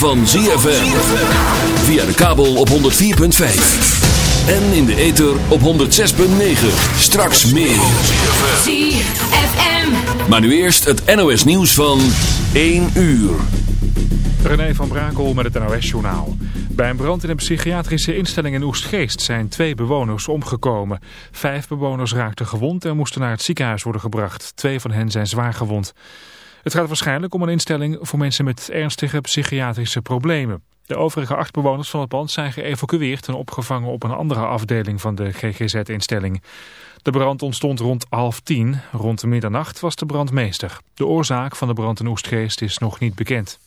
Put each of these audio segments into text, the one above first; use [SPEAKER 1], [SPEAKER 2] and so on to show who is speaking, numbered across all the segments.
[SPEAKER 1] van ZFM. Via de kabel op 104.5. En in de ether op 106.9. Straks meer.
[SPEAKER 2] ZFM.
[SPEAKER 1] Maar nu eerst het NOS nieuws van 1 uur.
[SPEAKER 3] René van Brakel met het NOS-journaal. Bij een brand in een psychiatrische instelling in Oestgeest zijn twee bewoners omgekomen. Vijf bewoners raakten gewond en moesten naar het ziekenhuis worden gebracht. Twee van hen zijn zwaar gewond. Het gaat waarschijnlijk om een instelling voor mensen met ernstige psychiatrische problemen. De overige acht bewoners van het pand zijn geëvacueerd en opgevangen op een andere afdeling van de GGZ-instelling. De brand ontstond rond half tien. Rond de middernacht was de brand meester. De oorzaak van de brand in Oestgeest is nog niet bekend.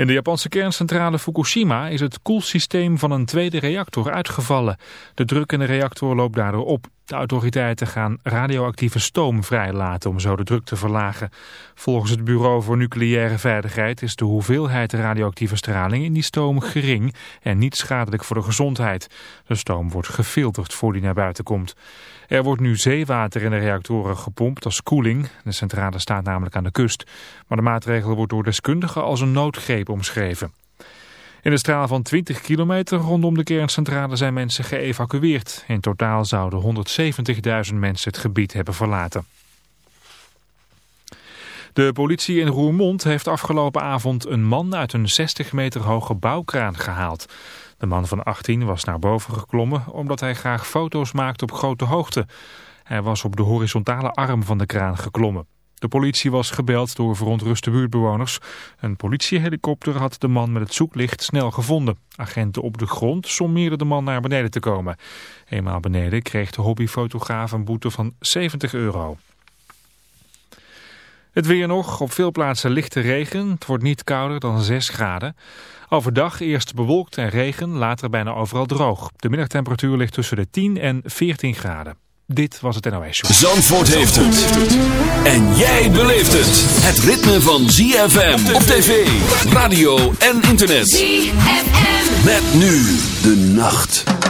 [SPEAKER 3] In de Japanse kerncentrale Fukushima is het koelsysteem van een tweede reactor uitgevallen. De druk in de reactor loopt daardoor op. De autoriteiten gaan radioactieve stoom vrijlaten om zo de druk te verlagen. Volgens het Bureau voor Nucleaire Veiligheid is de hoeveelheid radioactieve straling in die stoom gering en niet schadelijk voor de gezondheid. De stoom wordt gefilterd voor die naar buiten komt. Er wordt nu zeewater in de reactoren gepompt als koeling. De centrale staat namelijk aan de kust. Maar de maatregel wordt door deskundigen als een noodgreep omschreven. In een straal van 20 kilometer rondom de kerncentrale zijn mensen geëvacueerd. In totaal zouden 170.000 mensen het gebied hebben verlaten. De politie in Roermond heeft afgelopen avond een man uit een 60 meter hoge bouwkraan gehaald. De man van 18 was naar boven geklommen omdat hij graag foto's maakte op grote hoogte. Hij was op de horizontale arm van de kraan geklommen. De politie was gebeld door verontruste buurtbewoners. Een politiehelikopter had de man met het zoeklicht snel gevonden. Agenten op de grond sommeerden de man naar beneden te komen. Eenmaal beneden kreeg de hobbyfotograaf een boete van 70 euro. Het weer nog, op veel plaatsen lichte regen. Het wordt niet kouder dan 6 graden. Overdag eerst bewolkt en regen, later bijna overal droog. De middagtemperatuur ligt tussen de 10 en 14 graden. Dit was het NOS Show.
[SPEAKER 1] Zandvoort heeft het. En jij beleeft het. Het ritme van ZFM op tv, radio en internet.
[SPEAKER 2] ZFM.
[SPEAKER 1] Met nu de nacht.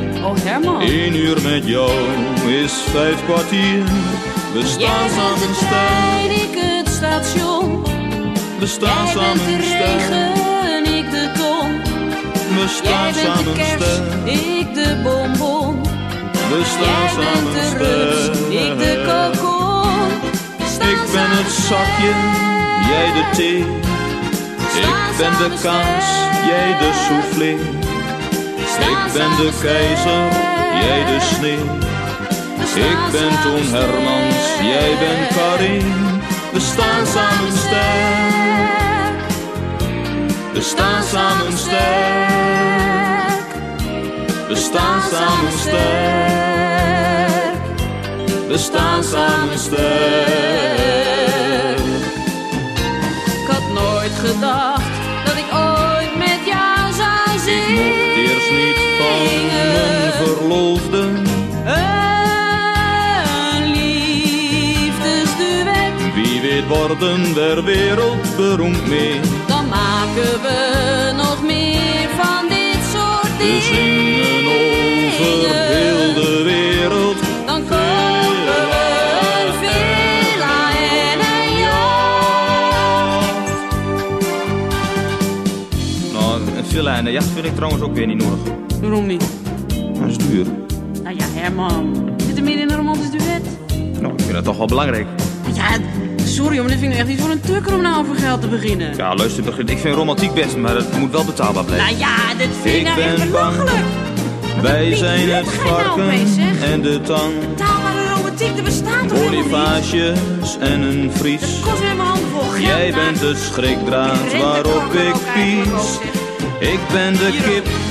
[SPEAKER 2] Oh Herman,
[SPEAKER 4] Eén uur met jou is vijf kwartier. We
[SPEAKER 2] jij
[SPEAKER 4] staan
[SPEAKER 2] bent
[SPEAKER 4] samen
[SPEAKER 2] de trein, ik het station.
[SPEAKER 4] we staan
[SPEAKER 2] Jij bent
[SPEAKER 4] samen
[SPEAKER 2] de
[SPEAKER 4] sterk.
[SPEAKER 2] regen, ik de ton.
[SPEAKER 4] We
[SPEAKER 2] Jij
[SPEAKER 4] staan
[SPEAKER 2] bent de
[SPEAKER 4] samen
[SPEAKER 2] kers,
[SPEAKER 4] sterk,
[SPEAKER 2] ik de bonbon.
[SPEAKER 4] we
[SPEAKER 2] Jij
[SPEAKER 4] staan
[SPEAKER 2] bent
[SPEAKER 4] samen
[SPEAKER 2] de rups, ik de kokon. Staan
[SPEAKER 4] Ik ben
[SPEAKER 2] samen
[SPEAKER 4] het zakje, jij de thee. Ik ben de kans, jij de soufflé. Ik ben de keizer, jij de sneeuw. Ik ben Toon Hermans, jij bent Karin. We staan samen sterk. We staan samen sterk. We staan samen sterk. We staan samen sterk.
[SPEAKER 2] Ik had nooit gedacht dat ik ooit met jou zou
[SPEAKER 4] Ik verloofde.
[SPEAKER 2] Een liefdesduet,
[SPEAKER 4] Wie weet worden we wereldberoemd mee.
[SPEAKER 2] dan maken we nog meer van dit soort
[SPEAKER 4] We
[SPEAKER 2] dingen.
[SPEAKER 4] zingen over heel de wereld.
[SPEAKER 2] Dan kopen we een villa en een jacht.
[SPEAKER 4] Nou, een villa en een jacht vind ik trouwens ook weer niet nodig.
[SPEAKER 2] Waarom niet?
[SPEAKER 4] Dat.
[SPEAKER 2] Nou ja, Herman. Zit er meer in een romantisch duet?
[SPEAKER 4] Nou, ik vind het toch wel belangrijk.
[SPEAKER 2] Ja, sorry, maar dit vind ik echt niet voor een tukker om nou over geld te beginnen.
[SPEAKER 4] Ja, luister, begin- ik vind romantiek best, maar het moet wel betaalbaar blijven.
[SPEAKER 2] Nou ja, dit vind ik nou echt
[SPEAKER 4] ben bang.
[SPEAKER 2] belachelijk.
[SPEAKER 4] Wij zijn het
[SPEAKER 2] nou
[SPEAKER 4] varken
[SPEAKER 2] zeg?
[SPEAKER 4] en de tang.
[SPEAKER 2] Taalbare romantiek, er bestaat toch?
[SPEAKER 4] Bonifages en een vries.
[SPEAKER 2] Kost weer mijn hand vol geld.
[SPEAKER 4] Jij
[SPEAKER 2] nou.
[SPEAKER 4] bent de schrikdraad waarop ik pies. Ik ben de kip,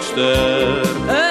[SPEAKER 2] Leek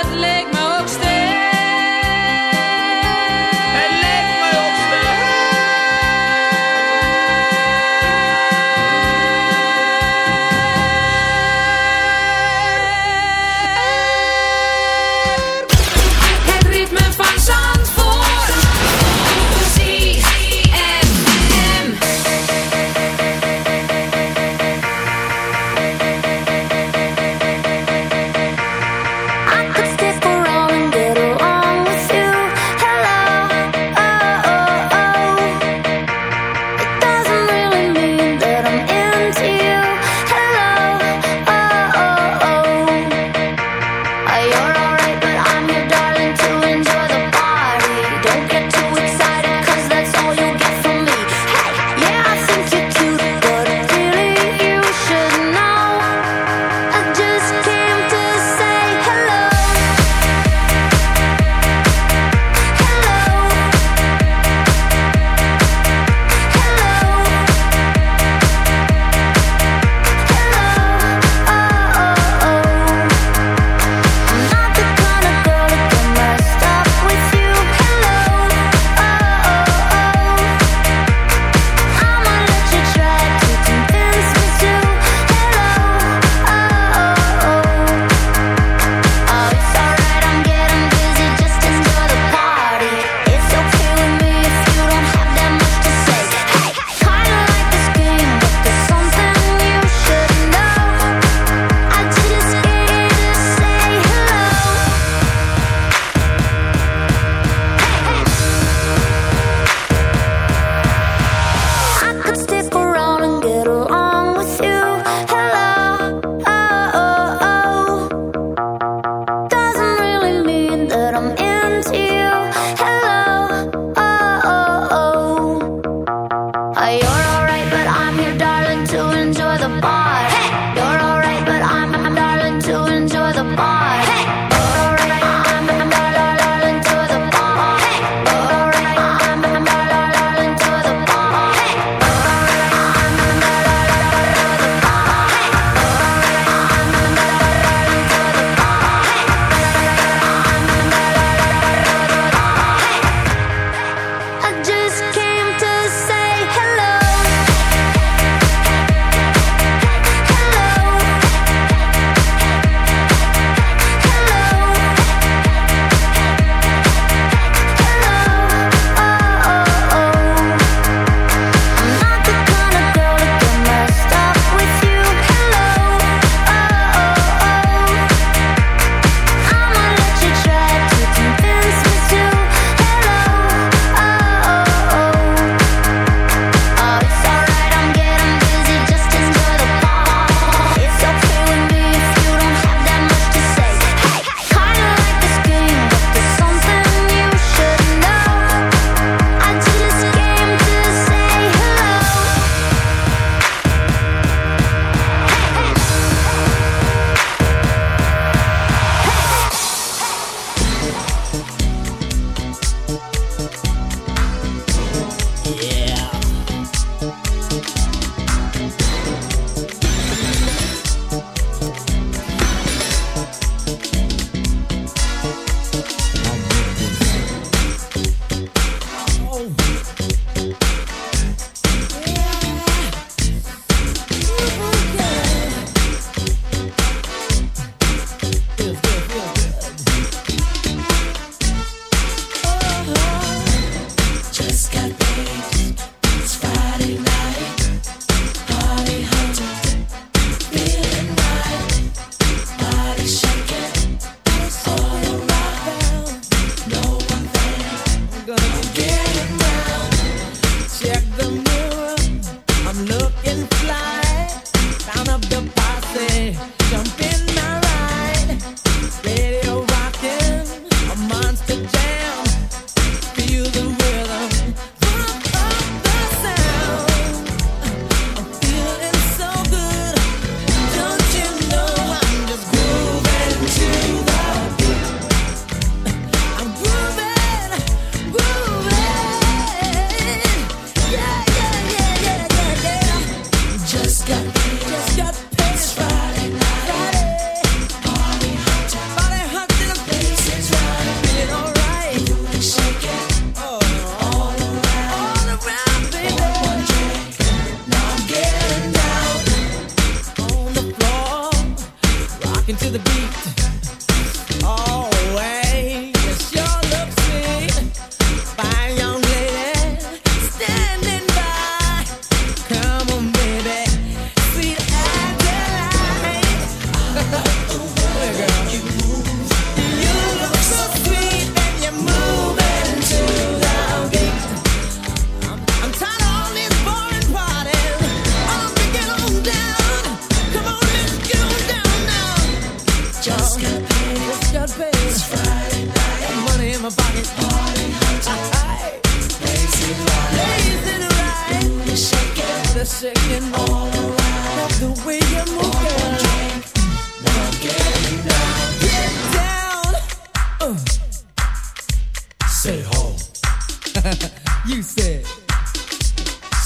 [SPEAKER 4] you said.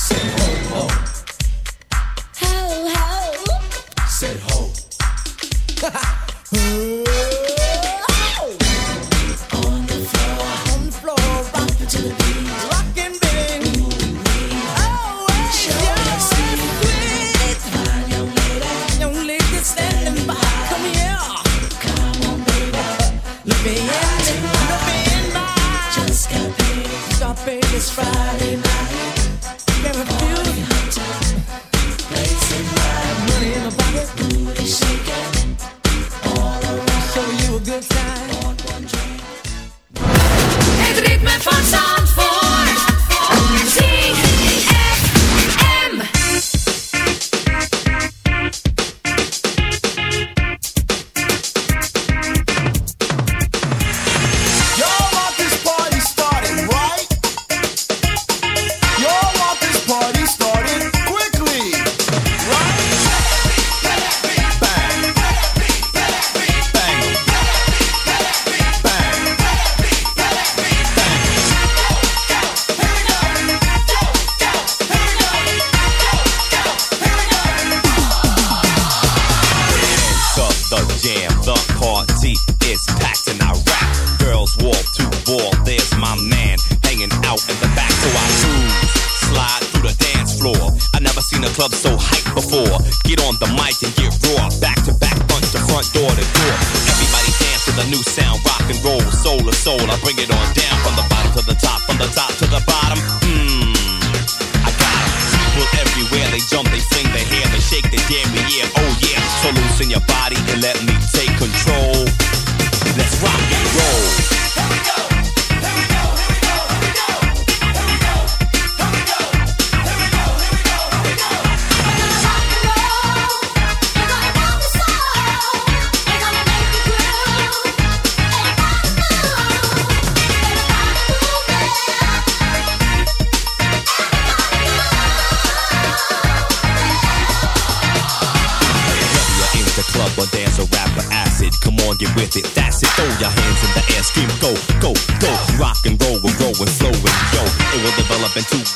[SPEAKER 4] Ho ho.
[SPEAKER 2] Ho ho. Said ho. ho.
[SPEAKER 4] Oh yeah, so loosen
[SPEAKER 5] your body and let me
[SPEAKER 6] take control.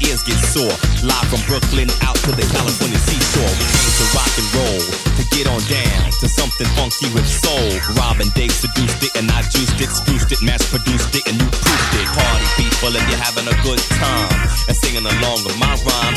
[SPEAKER 7] Your ears get sore. Live from Brooklyn out to the California seashore. We came to rock and roll, to get on down to something funky with soul. Robin Dave seduced it and I juiced it, spruced it, mass produced it, and you proofed it. Party people, if you're having a good time and singing along with my rhyme,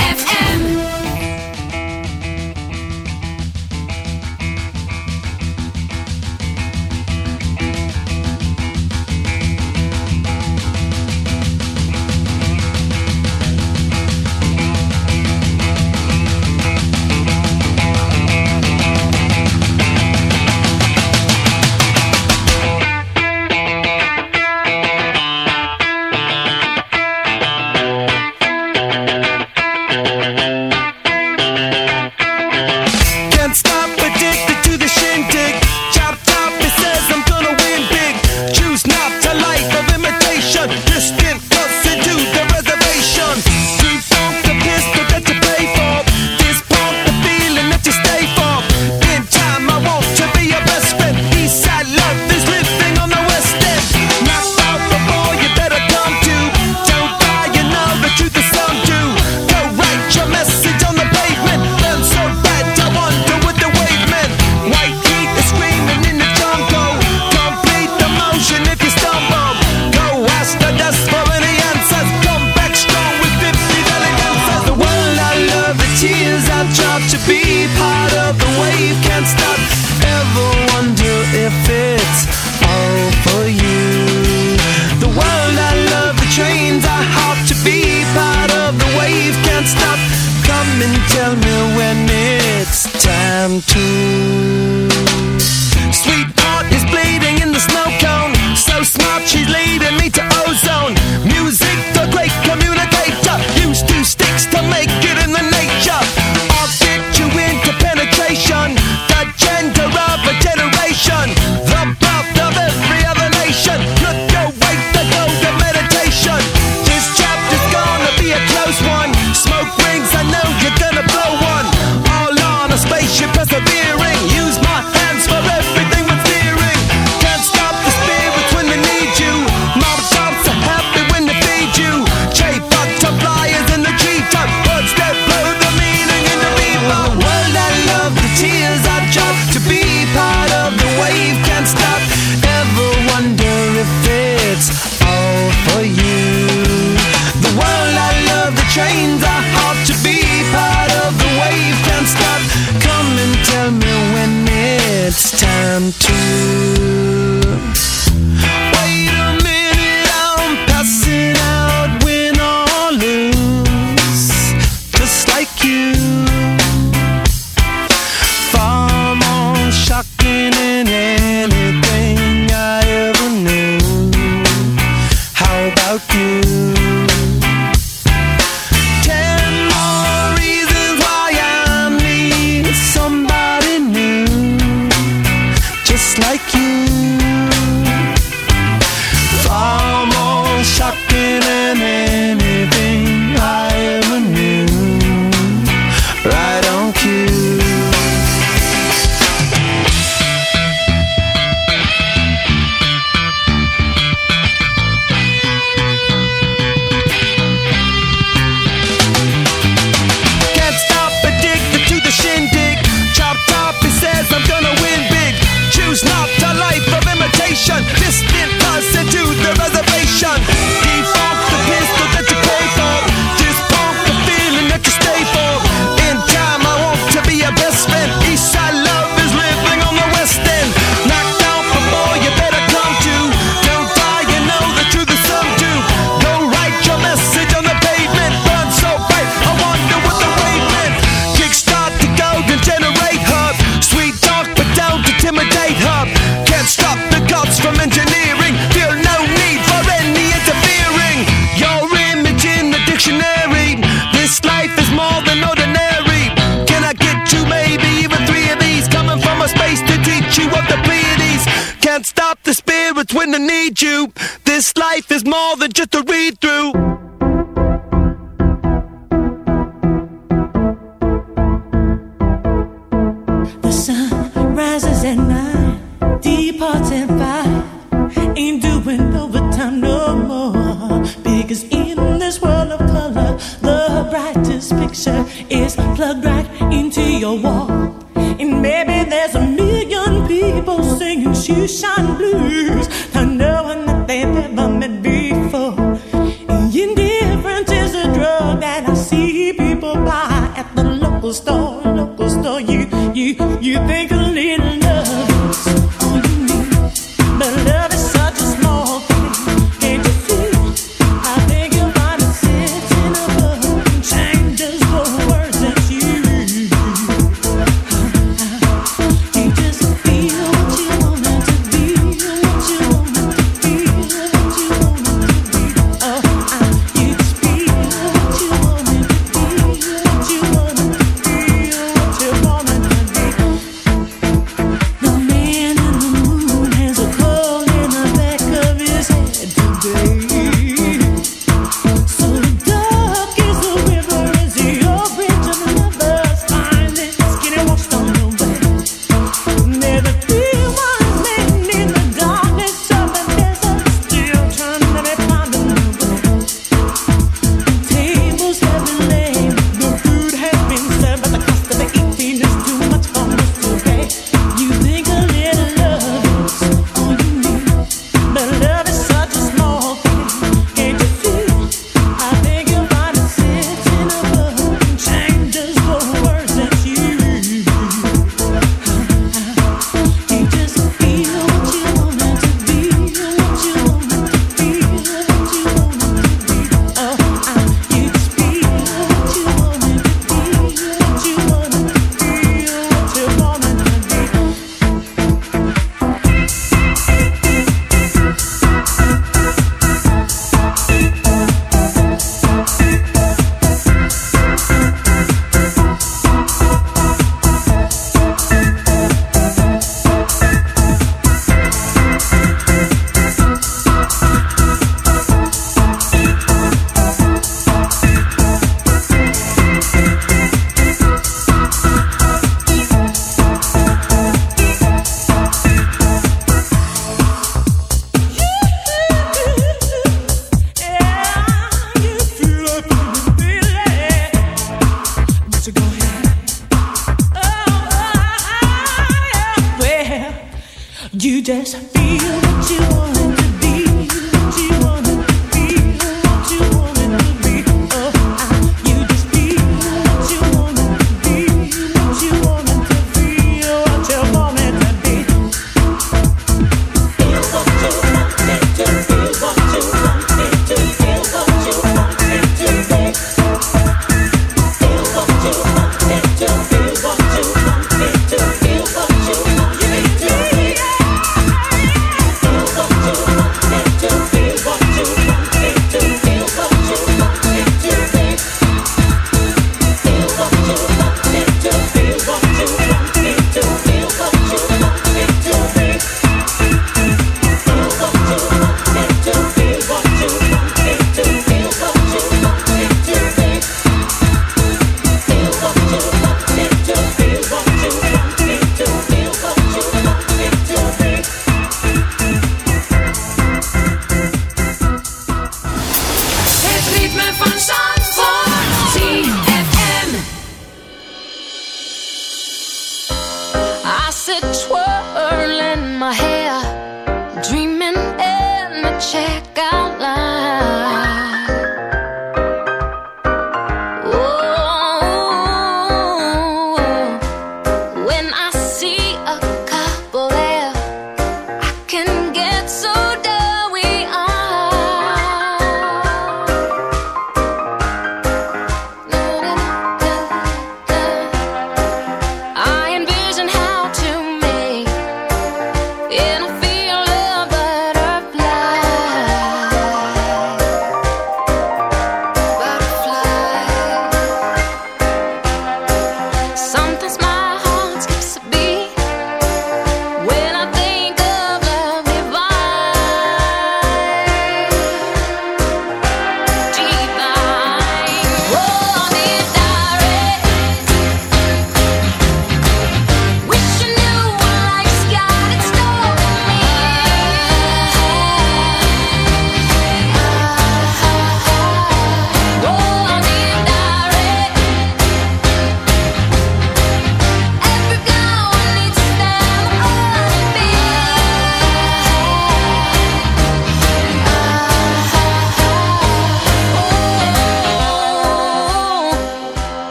[SPEAKER 8] picture is plugged right into your wall. And maybe there's a million people singing shoeshine blues.
[SPEAKER 9] got like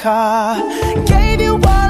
[SPEAKER 10] car. Gave you all.